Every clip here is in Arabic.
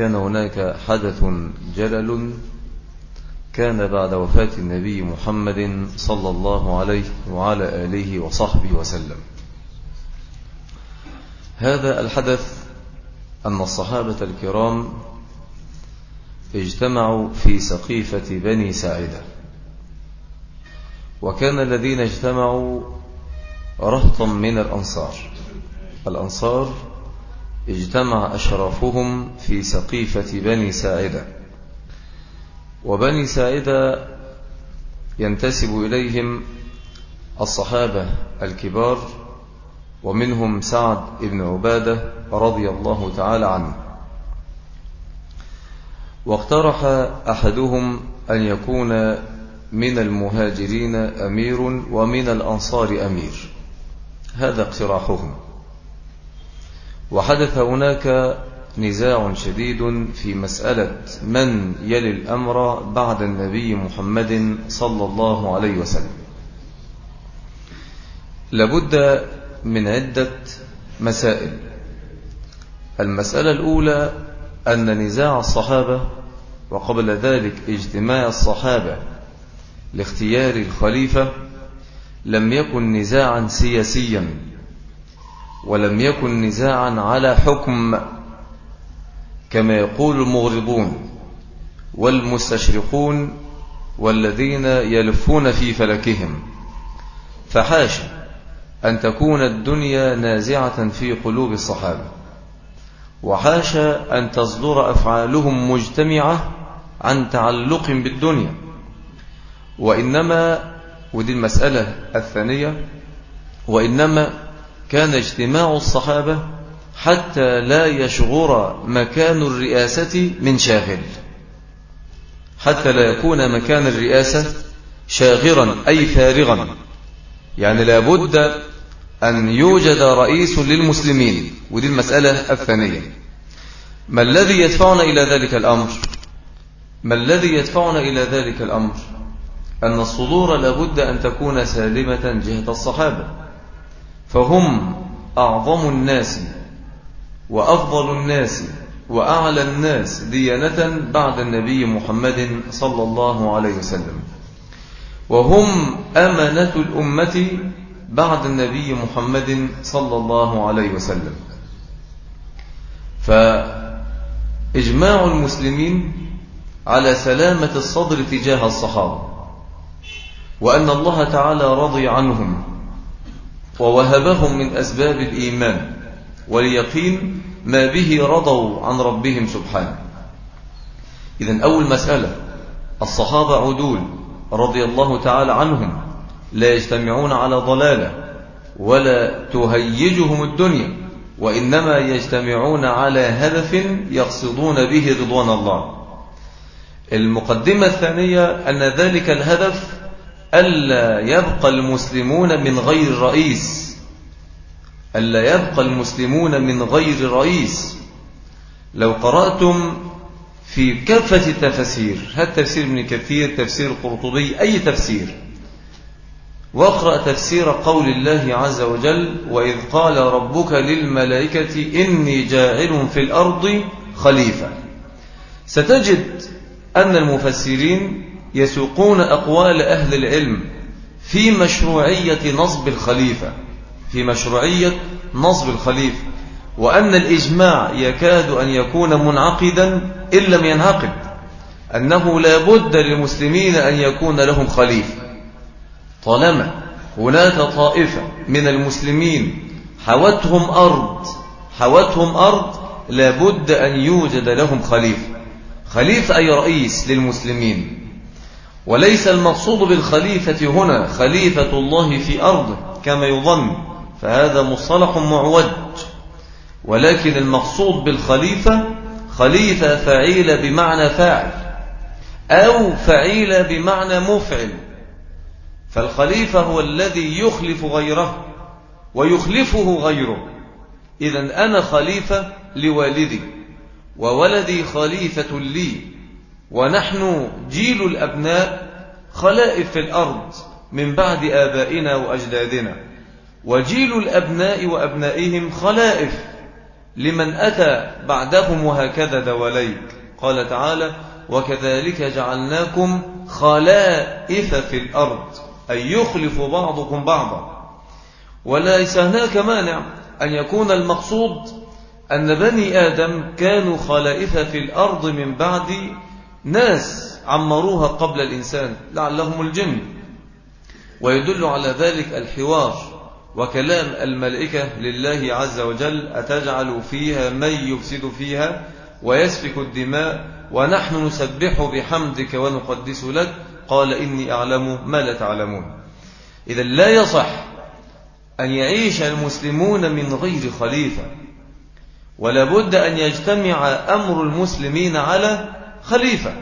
كان هناك حدث جلل كان بعد وفاة النبي محمد صلى الله عليه وعلى آله وصحبه وسلم. هذا الحدث أن الصحابة الكرام اجتمعوا في سقيفة بني ساعدة. وكان الذين اجتمعوا رهطا من الأنصار. الأنصار اجتمع أشرافهم في سقيفة بني ساعدة. وبني ساعدة ينتسب إليهم الصحابة الكبار ومنهم سعد بن عبادة رضي الله تعالى عنه. واقترح أحدهم أن يكون من المهاجرين أمير ومن الأنصار أمير. هذا اقتراحهم. وحدث هناك نزاع شديد في مسألة من يلي الأمر بعد النبي محمد صلى الله عليه وسلم. لابد من عدة مسائل. المسألة الأولى أن نزاع الصحابة وقبل ذلك اجتماع الصحابة لاختيار الخليفة لم يكن نزاعا سياسيا. ولم يكن نزاعا على حكم كما يقول المغرضون والمستشرقون والذين يلفون في فلكهم. فحاشا أن تكون الدنيا نازعة في قلوب الصحابة وحاشا أن تصدر أفعالهم مجتمعة عن تعلق بالدنيا. وإنما ودي المسألة الثانية وإنما كان اجتماع الصحابة حتى لا يشغر مكان الرئاسة من شاغل. حتى لا يكون مكان الرئاسة شاغرا أي فارغا. يعني لابد أن يوجد رئيس للمسلمين. ودي المسألة الثانية. ما الذي يدفعنا إلى ذلك الأمر؟ ما الذي يدفعنا إلى ذلك الأمر؟ أن الصدور لابد أن تكون سالمة جهة الصحابة. فهم أعظم الناس وأفضل الناس وأعلى الناس ديانة بعد النبي محمد صلى الله عليه وسلم. وهم أمنة الأمة بعد النبي محمد صلى الله عليه وسلم. فإجماع المسلمين على سلامة الصدر تجاه الصحابة وأن الله تعالى رضي عنهم. ووهبهم من أسباب الإيمان واليقين ما به رضوا عن ربهم سبحانه. إذن أول مسألة الصحابة عدول رضي الله تعالى عنهم لا يجتمعون على ضلالة ولا تهيجهم الدنيا وإنما يجتمعون على هدف يقصدون به رضوان الله. المقدمة الثانية أن ذلك الهدف ألا يبقى المسلمون من غير رئيس. ألا يبقى المسلمون من غير رئيس. لو قرأتم في كافة التفسير هل تفسير ابن كثير تفسير القرطبي أي تفسير؟ واقرأ تفسير قول الله عز وجل وإذ قال ربك للملائكة إني جاعل في الأرض خليفة. ستجد أن المفسرين يسوقون أقوال أهل العلم في مشروعية نصب الخليفة في مشروعية نصب الخليفة وأن الإجماع يكاد أن يكون منعقدا إن لم ينعقد أنه لا بد للمسلمين أن يكون لهم خليفة. طالما هناك طائفة من المسلمين حوتهم أرض حوتهم أرض لا بد أن يوجد لهم خليفة. خليفة أي رئيس للمسلمين؟ وليس المقصود بالخليفة هنا خليفة الله في أرضه كما يظن فهذا مصطلح معوج. ولكن المقصود بالخليفة خليفة فعيل بمعنى فاعل أو فعيل بمعنى مفعل. فالخليفة هو الذي يخلف غيره ويخلفه غيره. إذا أنا خليفة لوالدي وولدي خليفة لي. ونحن جيل الأبناء خلائف في الأرض من بعد آبائنا وأجدادنا. وجيل الأبناء وأبنائهم خلائف لمن أتى بعدهم وهكذا دواليك. قال تعالى وكذلك جعلناكم خلائف في الأرض أي يخلف بعضكم بعضا. وليس هناك مانع أن يكون المقصود أن بني آدم كانوا خلائف في الأرض من بعد ناس عمروها قبل الإنسان لعلهم الجن. ويدل على ذلك الحوار وكلام الملائكة لله عز وجل أتجعل فيها من يفسد فيها ويسفك الدماء ونحن نسبح بحمدك ونقدس لك. قال إني أعلم ما لا تعلمون. إذا لا يصح أن يعيش المسلمون من غير خليفة ولا بد أن يجتمع أمر المسلمين على خليفة.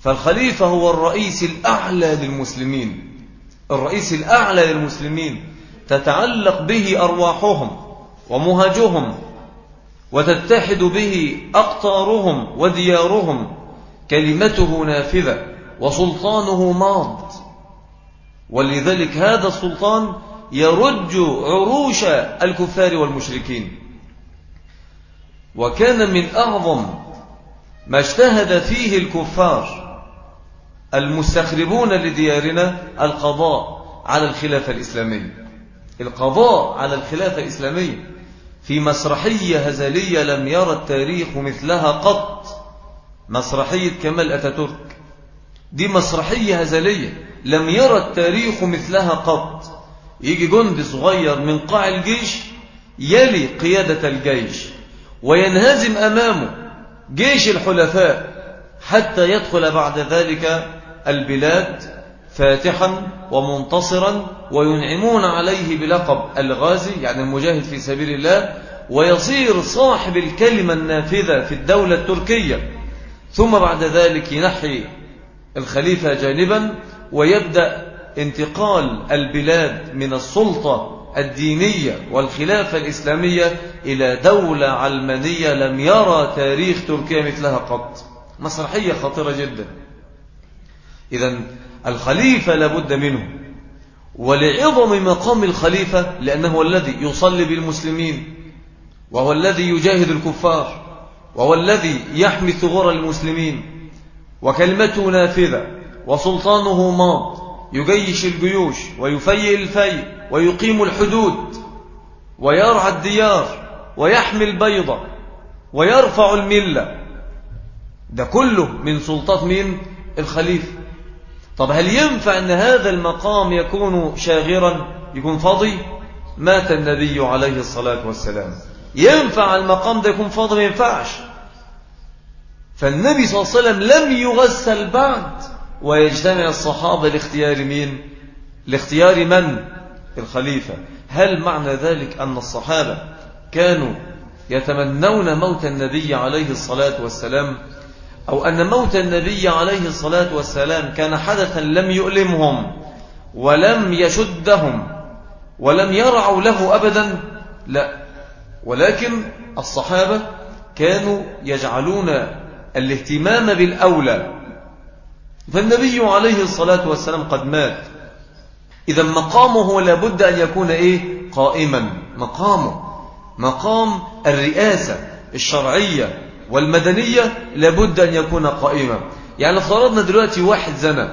فالخليفة هو الرئيس الأعلى للمسلمين. الرئيس الأعلى للمسلمين. تتعلق به أرواحهم ومهجهم وتتحد به أقطارهم وديارهم. كلمته نافذة وسلطانه ماض. ولذلك هذا السلطان يرج عروش الكفار والمشركين. وكان من أعظم ما اجتهد فيه الكفار المستخربون لديارنا القضاء على الخلافة الإسلامية. القضاء على الخلافة الإسلامية. في مسرحية هزلية لم يرى التاريخ مثلها قط. مسرحية كمال أتاتورك. دي مسرحية هزلية. لم يرى التاريخ مثلها قط. يجي جند صغير من قاع الجيش يلي قيادة الجيش وينهزم أمامه. جيش الحلفاء حتى يدخل بعد ذلك البلاد فاتحا ومنتصرا وينعمون عليه بلقب الغازي يعني المجاهد في سبيل الله ويصير صاحب الكلمة النافذة في الدولة التركية. ثم بعد ذلك ينحي الخليفة جانبا ويبدأ انتقال البلاد من السلطة الدينية والخلافة الإسلامية إلى دولة علمانية لم يرى تاريخ تركيا مثلها قط. مسرحية خطيرة جدا. إذا الخليفة لابد منه. ولعظم مقام الخليفة لأنه الذي يصلي بالمسلمين وهو الذي يجاهد الكفار وهو الذي يحمي ثغور المسلمين وكلمته نافذة وسلطانه ماض يجيش الجيوش ويفيئ الفيء ويقيم الحدود ويرعى الديار ويحمي البيضة ويرفع الملة. ده كله من سلطات مين؟ الخليفة. طب هل ينفع أن هذا المقام يكون شاغرا يكون فاضي؟ مات النبي عليه الصلاة والسلام. ينفع المقام ده يكون فاضي؟ ما ينفعش. فالنبي صلى الله عليه وسلم لم يغسل بعد. ويجتمع الصحابة لاختيار مين؟ لاختيار من؟ الخليفة. هل معنى ذلك أن الصحابة كانوا يتمنون موت النبي عليه الصلاة والسلام؟ أو أن موت النبي عليه الصلاة والسلام كان حدثا لم يؤلمهم ولم يشدهم ولم يرعوا له أبدا؟ لا. ولكن الصحابة كانوا يجعلون الاهتمام بالأولى فالنبي عليه الصلاة والسلام قد مات. إذا مقامه لابد أن يكون إيه؟ قائما. مقامه. مقام الرئاسة الشرعية والمدنية لابد أن يكون قائما. يعني فرضنا دلوقتي واحد زنى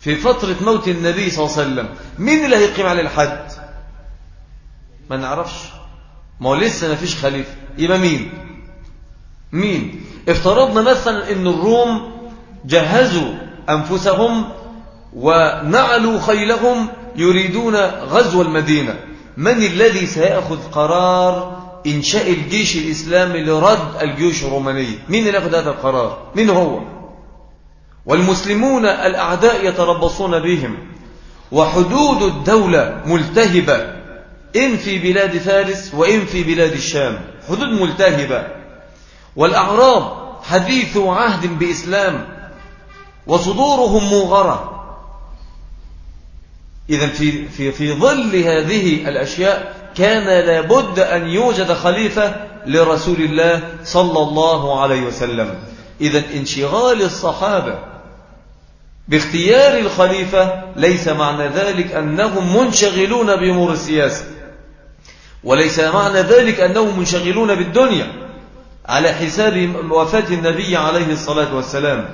في فترة موت النبي صلى الله عليه وسلم مين اللي هيقيم عليه الحد؟ ما نعرفش. ما هو لسه ما فيش خليفة. يبقى مين؟ مين؟ افترضنا مثلا إن الروم جهزوا أنفسهم ونعلوا خيلهم يريدون غزو المدينة. من الذي سيأخذ قرار إنشاء الجيش الإسلامي لرد الجيوش الرومانية؟ مين اللي يأخذ هذا القرار؟ مين هو؟ والمسلمون الأعداء يتربصون بهم وحدود الدولة ملتهبة إن في بلاد فارس وإن في بلاد الشام حدود ملتهبة. والأعراب حديث عهد بإسلام وصدورهم موغرة إذا في, في, في ظل هذه الأشياء كان لابد أن يوجد خليفة لرسول الله صلى الله عليه وسلم. إذا انشغال الصحابة باختيار الخليفة ليس معنى ذلك أنهم منشغلون بأمور السياسة وليس معنى ذلك أنهم منشغلون بالدنيا على حساب وفاة النبي عليه الصلاة والسلام.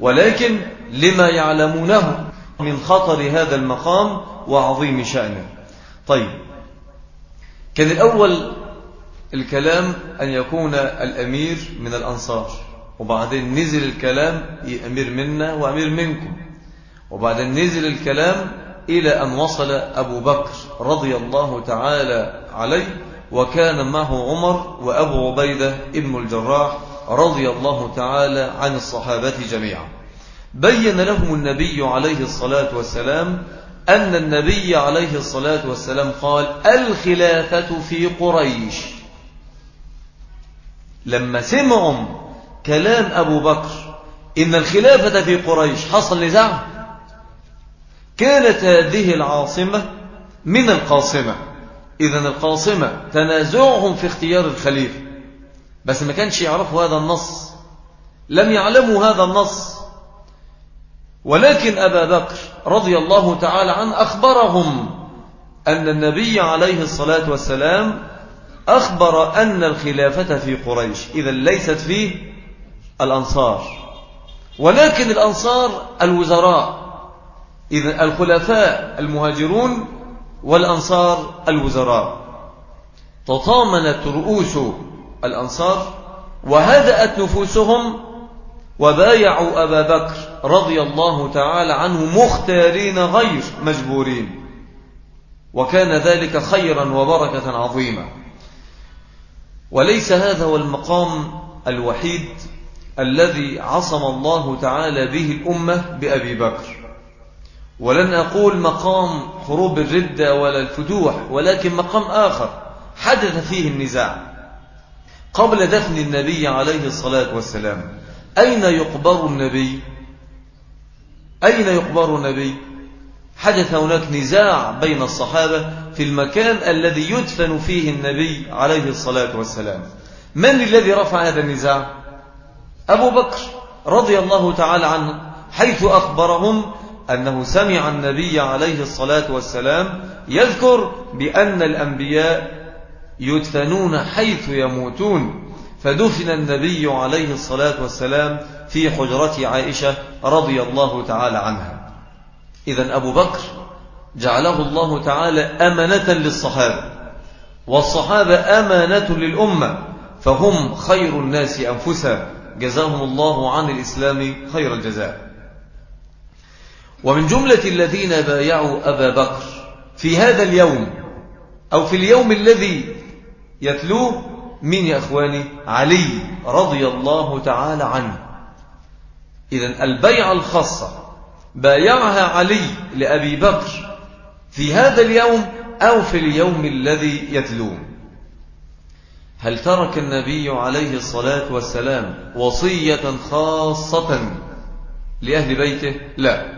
ولكن لما يعلمونه من خطر هذا المقام وعظيم شأنه. طيب كان الأول الكلام أن يكون الأمير من الأنصار وبعدين نزل الكلام أمير منا وأمير منكم وبعدين نزل الكلام إلى أن وصل أبو بكر رضي الله تعالى عليه وكان معه عمر وأبو عبيدة ابن الجراح رضي الله تعالى عن الصحابة جميعا. بين لهم النبي عليه الصلاة والسلام أن النبي عليه الصلاة والسلام قال الخلافة في قريش. لما سمعوا كلام أبو بكر إن الخلافة في قريش حصل نزاع كانت هذه العاصمة من القاصمة. إذا القاصمة تنازعهم في اختيار الخليفة. بس ما كانش يعرفوا هذا النص. لم يعلموا هذا النص. ولكن أبا بكر رضي الله تعالى عنه أخبرهم أن النبي عليه الصلاة والسلام أخبر أن الخلافة في قريش. إذا ليست في الأنصار. ولكن الأنصار الوزراء. إذا الخلفاء المهاجرون والأنصار الوزراء. تطامنت رؤوس الأنصار وهدأت نفوسهم وبايعوا أبا بكر رضي الله تعالى عنه مختارين غير مجبورين. وكان ذلك خيرا وبركة عظيمة. وليس هذا هو المقام الوحيد الذي عصم الله تعالى به الأمة بأبي بكر. ولن أقول مقام حروب الردة ولا الفتوح ولكن مقام آخر حدث فيه النزاع. قبل دفن النبي عليه الصلاة والسلام. أين يقبر النبي؟ أين يقبر النبي؟ حدث هناك نزاع بين الصحابة في المكان الذي يدفن فيه النبي عليه الصلاة والسلام. من الذي رفع هذا النزاع؟ أبو بكر رضي الله تعالى عنه حيث أخبرهم أنه سمع النبي عليه الصلاة والسلام يذكر بأن الأنبياء يدفنون حيث يموتون. فدفن النبي عليه الصلاة والسلام في حجرة عائشة رضي الله تعالى عنها. إذا أبو بكر جعله الله تعالى أمنة للصحابة والصحابة أمانة للأمة فهم خير الناس أنفسا. جزاهم الله عن الإسلام خير الجزاء. ومن جملة الذين بايعوا أبا بكر في هذا اليوم أو في اليوم الذي يتلوه من يا أخواني علي رضي الله تعالى عنه. إذا البيعة الخاصة بايعها علي لأبي بكر في هذا اليوم أو في اليوم الذي يتلوه. هل ترك النبي عليه الصلاة والسلام وصية خاصة لأهل بيته؟ لا.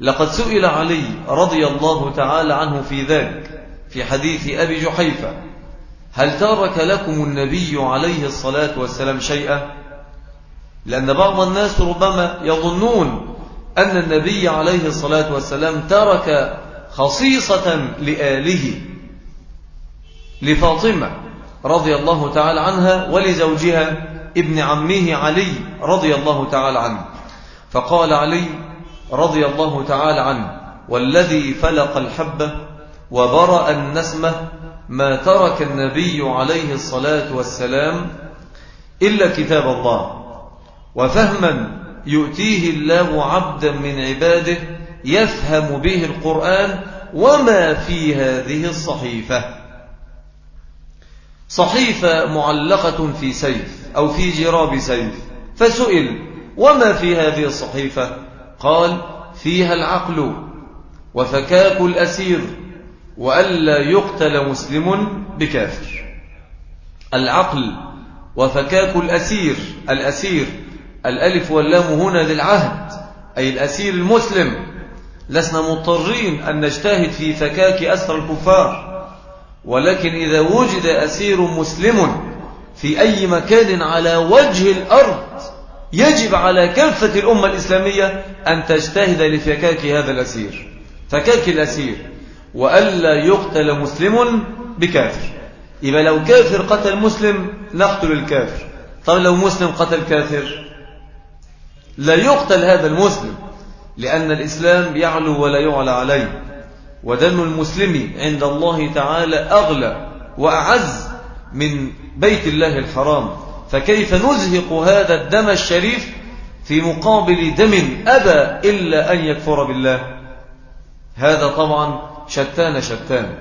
لقد سئل علي رضي الله تعالى عنه في ذلك في حديث أبي جحيفة هل ترك لكم النبي عليه الصلاة والسلام شيئا؟ لأن بعض الناس ربما يظنون أن النبي عليه الصلاة والسلام ترك خصيصة لآله لفاطمة رضي الله تعالى عنها ولزوجها ابن عمه علي رضي الله تعالى عنه. فقال علي رضي الله تعالى عنه والذي فلق الحبة وبرأ النسمة ما ترك النبي عليه الصلاة والسلام إلا كتاب الله. وفهما يؤتيه الله عبدا من عباده يفهم به القرآن وما في هذه الصحيفة. صحيفة معلقة في سيف أو في جراب سيف. فسئل وما في هذه الصحيفة؟ قال فيها العقل وفكاك الأسير. وألا يقتل مسلم بكافر. العقل وفكاك الأسير الأسير الألف واللام هنا للعهد أي الأسير المسلم. لسنا مضطرين أن نجتهد في فكاك أسر الكفار. ولكن إذا وجد أسير مسلم في أي مكان على وجه الأرض يجب على كافة الأمة الإسلامية أن تجتهد لفكاك هذا الأسير. فكاك الأسير. وألا يقتل مسلم بكافر. يبقى لو كافر قتل مسلم نقتل الكافر. طب لو مسلم قتل كافر؟ لا يقتل هذا المسلم لأن الإسلام يعلو ولا يعلى عليه. ودم المسلم عند الله تعالى أغلى وأعز من بيت الله الحرام. فكيف نزهق هذا الدم الشريف في مقابل دم أبى إلا أن يكفر بالله؟ هذا طبعا شتان شتان.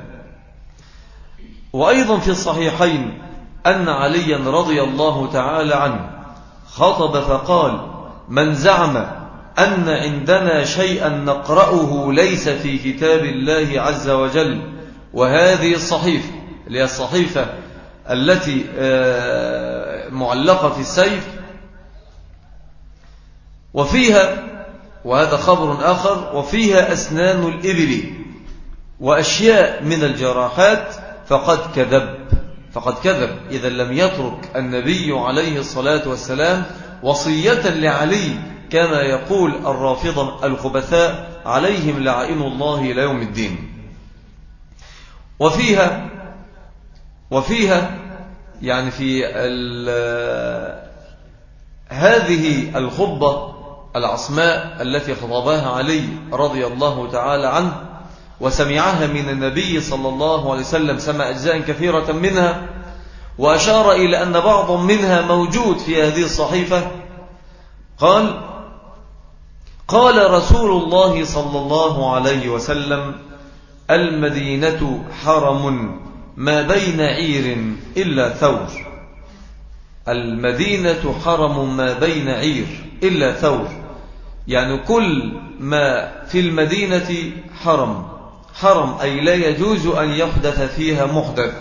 وأيضا في الصحيحين أن عليا رضي الله تعالى عنه خطب فقال من زعم أن عندنا شيئا نقرأه ليس في كتاب الله عز وجل وهذه الصحيفة اللي هي الصحيفة التي آه، معلقة في السيف وفيها وهذا خبر آخر وفيها أسنان الإبل وأشياء من الجراحات فقد كذب فقد كذب. إذا لم يترك النبي عليه الصلاة والسلام وصية لعلي كما يقول الرافضة الخبثاء عليهم لعائن الله إلى يوم الدين. وفيها وفيها يعني في هذه الخطبة العصماء التي خطبها علي رضي الله تعالى عنه وسمعها من النبي صلى الله عليه وسلم سمع أجزاء كثيرة منها وأشار إلى أن بعض منها موجود في هذه الصحيفة. قال قال رسول الله صلى الله عليه وسلم المدينة حرم ما بين عير إلا ثور. المدينة حرم ما بين عير إلا ثور. يعني كل ما في المدينة حرم. حرم أي لا يجوز أن يحدث فيها محدث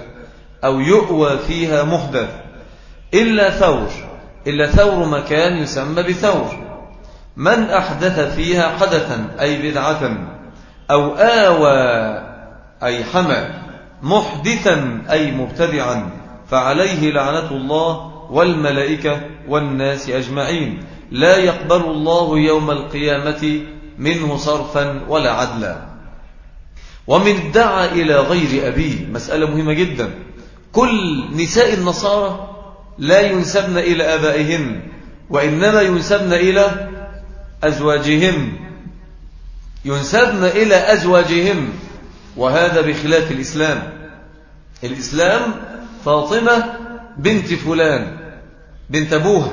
أو يؤوى فيها محدث. إلا ثور إلا ثور مكان يسمى بثور. من أحدث فيها حدثا أي بدعة أو آوى أي حمى محدثا أي مبتدعا فعليه لعنة الله والملائكة والناس أجمعين. لا يقبل الله يوم القيامة منه صرفا ولا عدلا. ومن ادعى إلى غير أبيه. مسألة مهمة جدا. كل نساء النصارى لا ينسبن إلى أبائهن وإنما ينسبن إلى أزواجهم ينسبن إلى أزواجهم وهذا بخلاف الإسلام. الإسلام فاطمة بنت فلان بنت أبوها.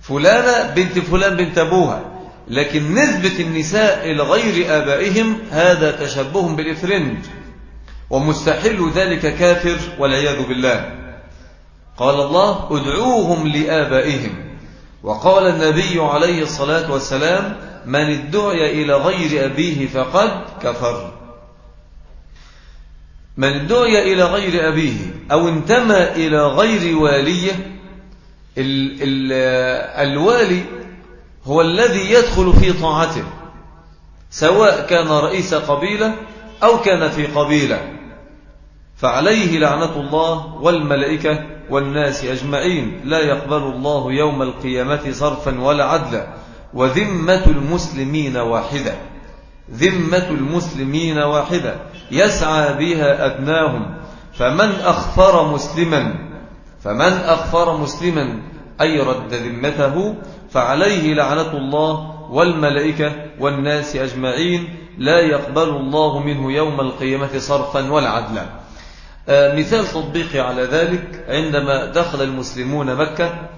فلانة بنت فلان بنت أبوها. لكن نسبة النساء إلى غير آبائهم هذا تشبه بالإفرنج ومستحل ذلك كافر والعياذ بالله. قال الله ادعوهم لآبائهم وقال النبي عليه الصلاة والسلام من ادعي إلى غير أبيه فقد كفر من ادعي إلى غير أبيه أو انتمى إلى غير واليه ال ال الوالي هو الذي يدخل في طاعته سواء كان رئيس قبيلة أو كان في قبيلة. فعليه لعنة الله والملائكة والناس أجمعين. لا يقبل الله يوم القيامة صرفا ولا عدلا. وذمة المسلمين واحدة. ذمة المسلمين واحدة. يسعى بها أدناهم فمن أخفر مسلما فمن أخفر مسلما أي رد ذمته فعليه لعنة الله والملائكة والناس أجمعين لا يقبل الله منه يوم القيامة صرفا ولا عدلا. آه، مثال تطبيقي على ذلك عندما دخل المسلمون مكة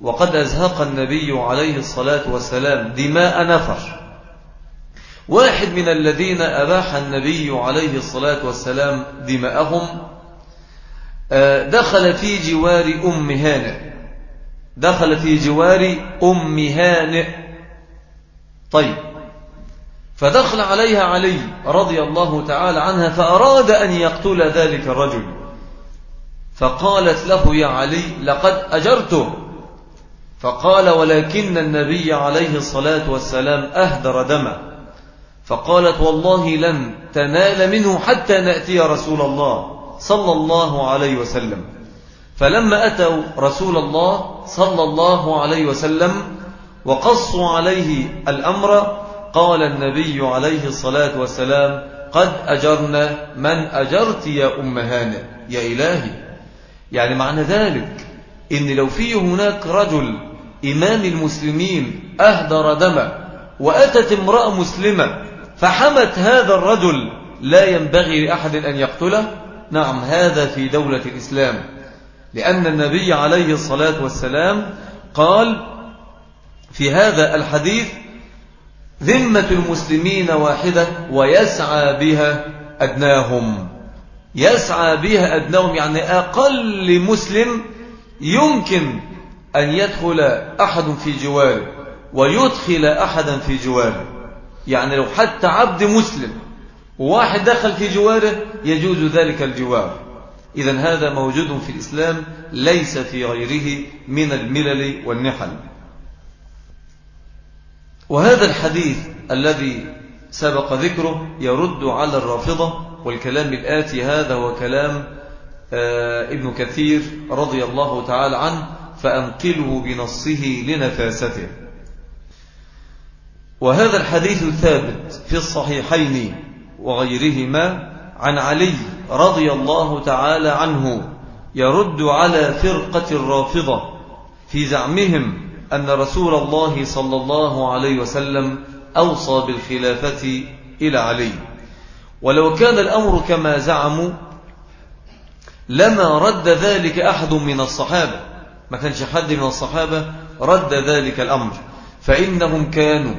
وقد أزهق النبي عليه الصلاة والسلام دماء نفر. واحد من الذين أباح النبي عليه الصلاة والسلام دماءهم آه، دخل في جوار أم هانئ. دخل في جوار أم هانئ. طيب. فدخل عليها علي رضي الله تعالى عنها فأراد أن يقتل ذلك الرجل. فقالت له يا علي لقد أجرته. فقال ولكن النبي عليه الصلاة والسلام أهدر دمه. فقالت والله لن تنال منه حتى نأتي رسول الله صلى الله عليه وسلم. فلما أتوا رسول الله صلى الله عليه وسلم وقصوا عليه الأمر قال النبي عليه الصلاة والسلام قد أجرنا من أجرت يا أم هانئ يا إلهي. يعني معنى ذلك إن لو في هناك رجل إمام المسلمين أهدر دمه وأتت امرأة مسلمة فحمت هذا الرجل لا ينبغي لأحد أن يقتله؟ نعم هذا في دولة الإسلام. لأن النبي عليه الصلاة والسلام قال في هذا الحديث ذمة المسلمين واحدة ويسعى بها أدناهم. يسعى بها أدناهم يعني أقل مسلم يمكن أن يدخل أحد في جواره ويدخل أحدا في جواره يعني لو حتى عبد مسلم وواحد دخل في جواره يجوز ذلك الجوار إذا هذا موجود في الإسلام ليس في غيره من الملل والنحل. وهذا الحديث الذي سبق ذكره يرد على الرافضة والكلام الآتي هذا هو كلام آه، ابن كثير رضي الله تعالى عنه فأنقله بنصه لنفاسته. وهذا الحديث ثابت في الصحيحين وغيرهما عن علي رضي الله تعالى عنه يرد على فرقة الرافضة في زعمهم أن رسول الله صلى الله عليه وسلم أوصى بالخلافة إلى علي. ولو كان الأمر كما زعموا لما رد ذلك أحد من الصحابة ما كانش حد من الصحابة رد ذلك الأمر. فإنهم كانوا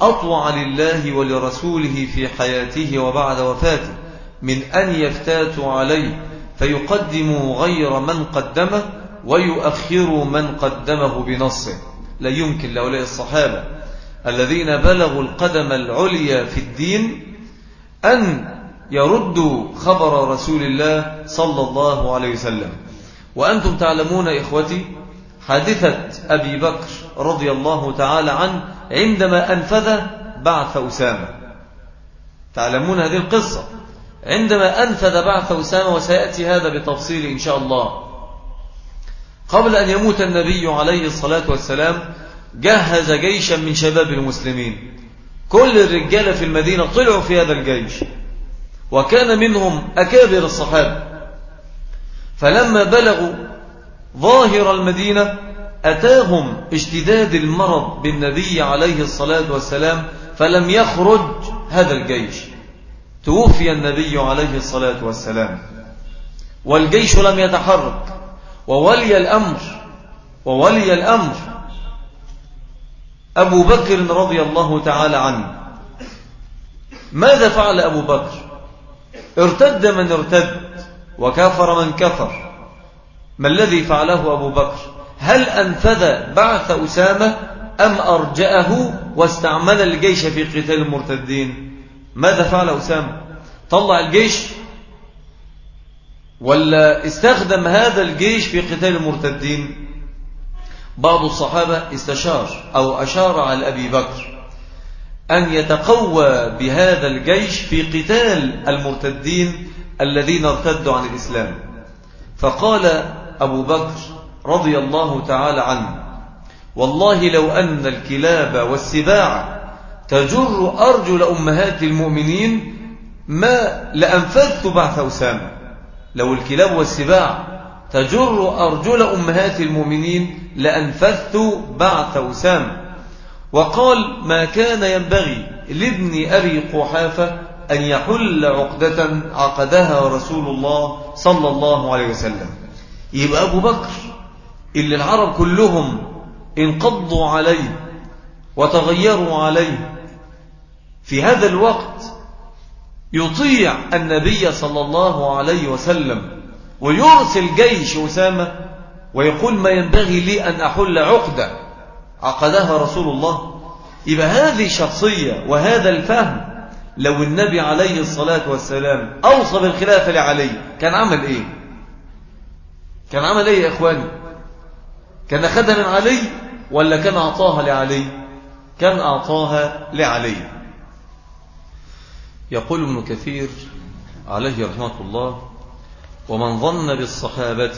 أطوع لله ولرسوله في حياته وبعد وفاته. من أن يفتاتوا عليه فيقدموا غير من قدمه ويؤخروا من قدمه بنصه. لا يمكن لأولاء الصحابة الذين بلغوا القدم العليا في الدين أن يردوا خبر رسول الله صلى الله عليه وسلم. وأنتم تعلمون إخوتي حادثة أبي بكر رضي الله تعالى عنه عندما أنفذ بعث أسامة. تعلمون هذه القصة. عندما أنفذ بعث أسامة وسيأتي هذا بتفصيل إن شاء الله. قبل أن يموت النبي عليه الصلاة والسلام جهز جيشا من شباب المسلمين. كل الرجال في المدينة طلعوا في هذا الجيش. وكان منهم أكابر الصحابة. فلما بلغوا ظاهر المدينة أتاهم اشتداد المرض بالنبي عليه الصلاة والسلام فلم يخرج هذا الجيش. توفي النبي عليه الصلاة والسلام. والجيش لم يتحرك. وولي الأمر وولي الأمر أبو بكر رضي الله تعالى عنه. ماذا فعل أبو بكر؟ ارتد من ارتد وكفر من كفر. ما الذي فعله أبو بكر؟ هل أنفذ بعث أسامة أم أرجأه واستعمل الجيش في قتال المرتدين؟ ماذا فعل أسامة؟ طلع الجيش؟ ولا استخدم هذا الجيش في قتال المرتدين؟ بعض الصحابة استشار أو أشار على أبي بكر أن يتقوى بهذا الجيش في قتال المرتدين الذين ارتدوا عن الإسلام. فقال أبو بكر رضي الله تعالى عنه والله لو أن الكلاب والسباع تجر أرجل أمهات المؤمنين ما لأنفذت بعث أسامة. لو الكلاب والسباع تجر أرجل أمهات المؤمنين لأنفذت بعث أسامة. وقال ما كان ينبغي لابن أبي قحافة أن يحل عقدة عقدها رسول الله صلى الله عليه وسلم. يبقى أبو بكر اللي العرب كلهم انقضوا عليه وتغيروا عليه في هذا الوقت يطيع النبي صلى الله عليه وسلم ويرسل جيش أسامة ويقول ما ينبغي لي أن أحل عقدة. عقدها رسول الله. يبقى هذه الشخصية وهذا الفهم لو النبي عليه الصلاة والسلام أوصى بالخلافة لعلي كان عمل إيه؟ كان عمل إيه يا إخواني؟ كان أخذها من علي ولا كان أعطاها لعلي؟ كان أعطاها لعلي. يقول ابن كثير عليه رحمة الله ومن ظن بالصحابة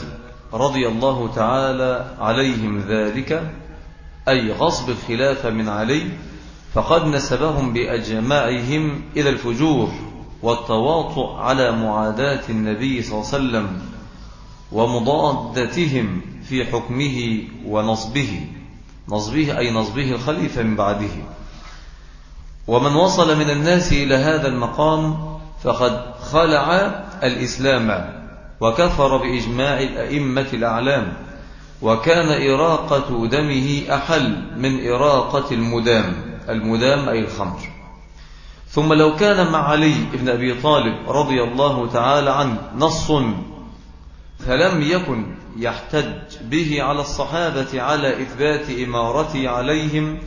رضي الله تعالى عليهم ذلك أي غصب الخلافة من علي فقد نسبهم بأجمعهم إلى الفجور والتواطؤ على معاداة النبي صلى الله عليه وسلم ومضادتهم في حكمه ونصبه. نصبه أي نصبه الخليفة من بعده. ومن وصل من الناس إلى هذا المقام فقد خلع الإسلام وكفر بإجماع الأئمة الأعلام وكان إراقة دمه أحل من إراقة المدام المدام أي الخمر. ثم لو كان مع علي بن أبي طالب رضي الله تعالى عنه نص فلم يكن يحتج به على الصحابة على إثبات إمارته عليهم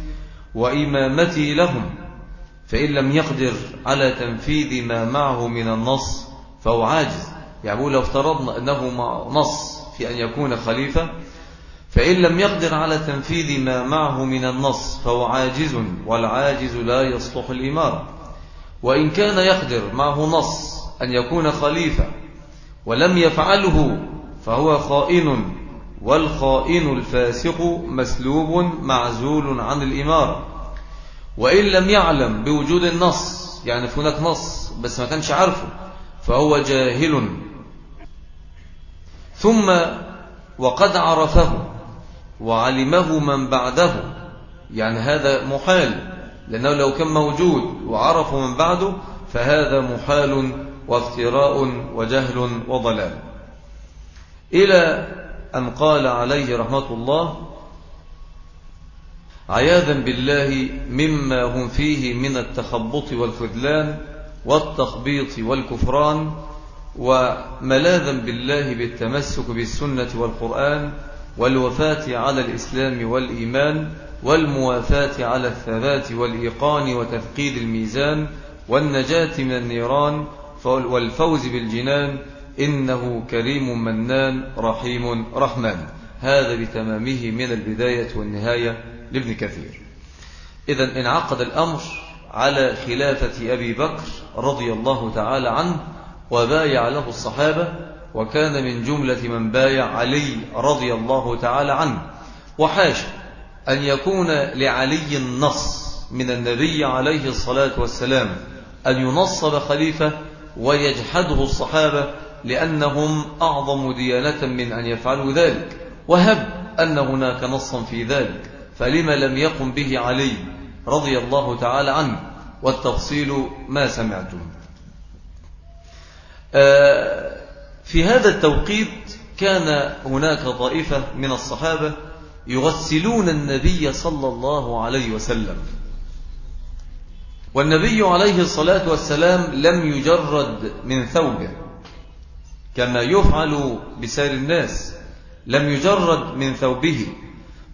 وإمامته لهم. فإن لم يقدر على تنفيذ ما معه من النص فهو عاجز. يعني لو افترضنا أنه نص في أن يكون خليفة فإن لم يقدر على تنفيذ ما معه من النص فهو عاجز والعاجز لا يصلح الإمارة. وإن كان يقدر معه نص أن يكون خليفة ولم يفعله فهو خائن والخائن الفاسق مسلوب معزول عن الإمارة. وإن لم يعلم بوجود النص يعني هناك نص بس ما كانش عارفه فهو جاهل. ثم وقد عرفه وعلمه من بعده يعني هذا محال لأنه لو كان موجود وعرفه من بعده فهذا محال وافتراء وجهل وضلال. إلى أن قال عليه رحمة الله عياذا بالله مما هم فيه من التخبط والخذلان والتخبيط والكفران وملاذا بالله بالتمسك بالسنة والقرآن والوفاة على الإسلام والإيمان والموافاة على الثبات والإيقان وتفقيد الميزان والنجاة من النيران والفوز بالجنان إنه كريم منان رحيم رحمن. هذا بتمامه من البداية والنهاية. لابن كثير. إذا انعقد الأمر على خلافة أبي بكر رضي الله تعالى عنه وبايع له الصحابة وكان من جملة من بايع علي رضي الله تعالى عنه. وحاش أن يكون لعلي النص من النبي عليه الصلاة والسلام أن ينصب خليفة ويجحده الصحابة لأنهم أعظم ديانة من أن يفعلوا ذلك. وهب أن هناك نصا في ذلك. فلما لم يقم به علي رضي الله تعالى عنه والتفصيل ما سمعتم. آه، في هذا التوقيت كان هناك طائفة من الصحابة يغسلون النبي صلى الله عليه وسلم. والنبي عليه الصلاة والسلام لم يجرد من ثوبه كما يفعل بسائر الناس لم يجرد من ثوبه.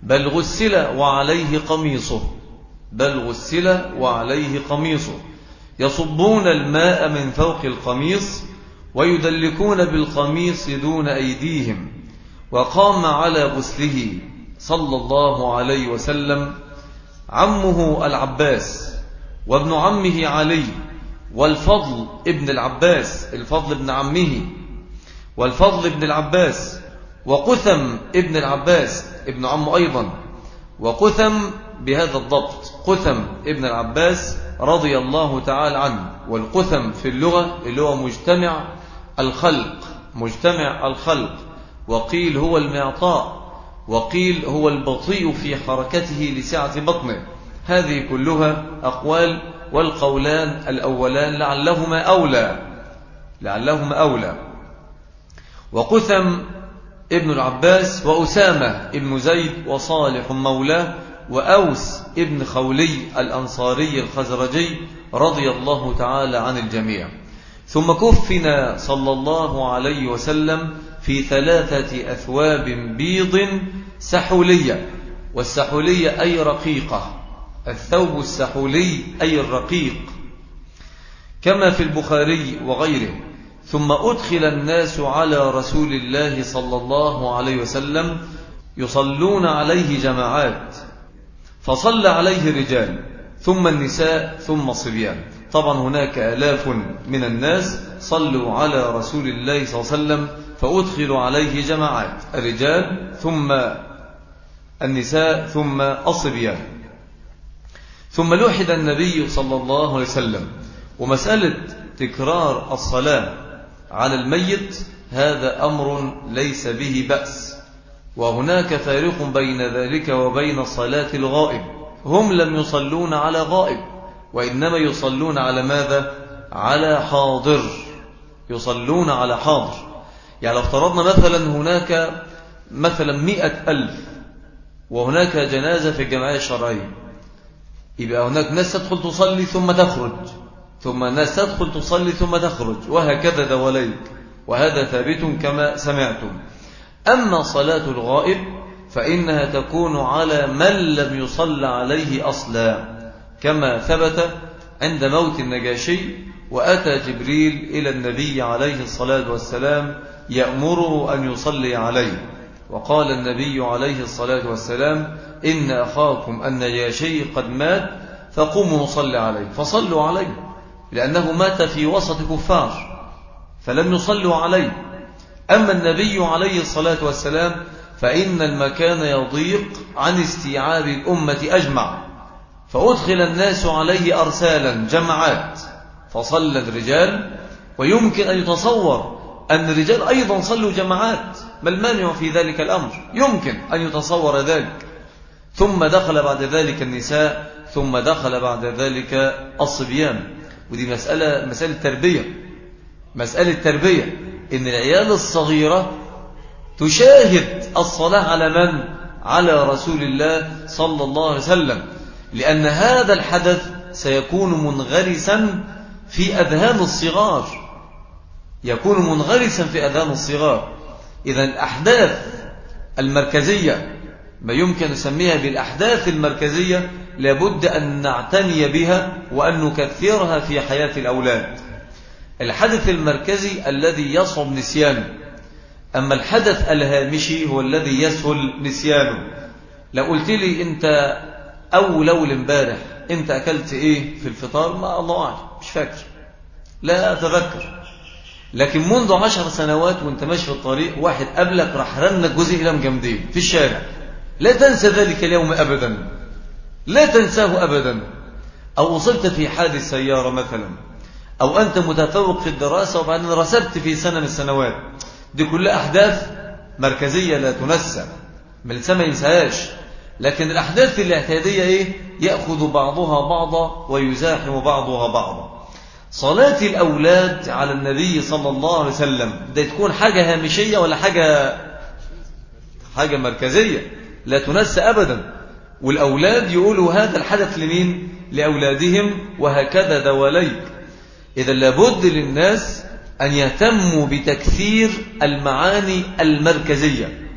بل غسل وعليه قميصه. بل غسل وعليه قميصه. يصبون الماء من فوق القميص ويدلكون بالقميص دون أيديهم. وقام على غسله صلى الله عليه وسلم عمه العباس وابن عمه علي والفضل ابن العباس الفضل ابن عمه والفضل ابن العباس وقثم ابن العباس ابن عمه أيضا. وقثم بهذا الضبط. قثم ابن العباس رضي الله تعالى عنه. والقثم في اللغة اللي هو مجتمع الخلق. مجتمع الخلق. وقيل هو المعطاء. وقيل هو البطيء في حركته لسعة بطنه. هذه كلها أقوال والقولان الأولان لعلهما أولى. لعلهما أولى. وقثم ابن العباس وأسامة ابن زيد وصالح مولاه وأوس ابن خولي الأنصاري الخزرجي رضي الله تعالى عن الجميع. ثم كفنا صلى الله عليه وسلم في ثلاثة أثواب بيض سحولية والسحولية أي رقيقة الثوب السحولي أي الرقيق كما في البخاري وغيره. ثم أدخل الناس على رسول الله صلى الله عليه وسلم يصلون عليه جماعات فصلى عليه رجال ثم النساء ثم الصبيان. طبعا هناك آلاف من الناس صلوا على رسول الله صلى الله عليه وسلم فأدخلوا عليه جماعات الرجال ثم النساء ثم الصبيان. ثم لوحد النبي صلى الله عليه وسلم. ومسألة تكرار الصلاة على الميت هذا أمر ليس به بأس. وهناك فارق بين ذلك وبين صلاة الغائب. هم لم يصلون على غائب وإنما يصلون على ماذا؟ على حاضر. يصلون على حاضر. يعني لو افترضنا مثلا هناك مثلا مئة ألف وهناك جنازة في الجمعية الشرعية. يبقى هناك ناس تدخل تصلي ثم تخرج. ثم ناس تدخل تصلي ثم تخرج وهكذا دوليك وهذا ثابت كما سمعتم. أما صلاة الغائب فإنها تكون على من لم يصل عليه أصلا كما ثبت عند موت النجاشي وأتى جبريل إلى النبي عليه الصلاة والسلام يأمره أن يصلي عليه. وقال النبي عليه الصلاة والسلام إن أخاكم النجاشي قد مات فقوموا صلي عليه فصلوا عليه. لأنه مات في وسط كفار فلم يصلوا عليه. أما النبي عليه الصلاة والسلام فإن المكان يضيق عن استيعاب الأمة أجمع. فأدخل الناس عليه أرسالا جمعات. فصلى الرجال ويمكن أن يتصور أن الرجال أيضا صلوا جماعات ما المانع في ذلك الأمر؟ يمكن أن يتصور ذلك. ثم دخل بعد ذلك النساء ثم دخل بعد ذلك الصبيان. ودي مسألة مسألة تربية. مسألة تربية. إن العيال الصغيرة تشاهد الصلاة على من؟ على رسول الله صلى الله عليه وسلم. لأن هذا الحدث سيكون منغرسا في أذهان الصغار. يكون منغرسا في أذهان الصغار. إذا الأحداث المركزية ما يمكن نسميها بالأحداث المركزية لابد أن نعتني بها وأن نكثرها في حياة الأولاد. الحدث المركزي الذي يصعب نسيانه. أما الحدث الهامشي هو الذي يسهل نسيانه. لو قلت لي أنت أول أول امبارح أنت أكلت إيه في الفطار؟ ما الله أعلم مش فاكر. لا أتذكر. لكن منذ عشر سنوات وانت ماشي في الطريق واحد قبلك راح رنك جزء إلى مجمدين في الشارع. لا تنسى ذلك اليوم أبدا. لا تنساه أبدا. أو وصلت في حادث سيارة مثلا أو أنت متفوق في الدراسة وبعدين رسبت في سنة من السنوات. دي كلها أحداث مركزية لا تنسى. الإنسان ما ينساهاش. لكن الأحداث الاعتيادية إيه؟ يأخذ بعضها بعضا ويزاحم بعضها بعضا. صلاة الأولاد على النبي صلى الله عليه وسلم ده تكون حاجة هامشية ولا حاجة حاجة مركزية؟ لا تنسى أبدا. والأولاد يقولوا هذا الحدث لمين؟ لأولادهم وهكذا دواليك. إذا لابد للناس أن يهتموا بتكثير المعاني المركزية.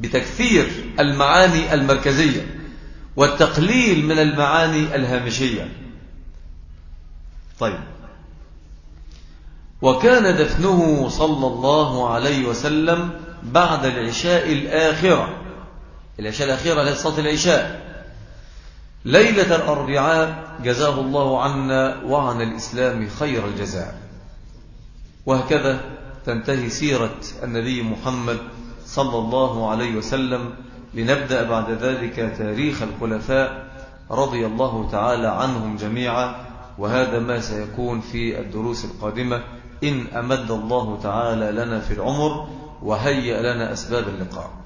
بتكثير المعاني المركزية. والتقليل من المعاني الهامشية. طيب. وكان دفنه صلى الله عليه وسلم بعد العشاء الآخرة. العشاء الأخيرة لصلاة العشاء ليلة الأربعاء جزاه الله عنا وعن الإسلام خير الجزاء. وهكذا تنتهي سيرة النبي محمد صلى الله عليه وسلم. لنبدأ بعد ذلك تاريخ الخلفاء رضي الله تعالى عنهم جميعا. وهذا ما سيكون في الدروس القادمة. إن أمد الله تعالى لنا في العمر وهيأ لنا أسباب اللقاء.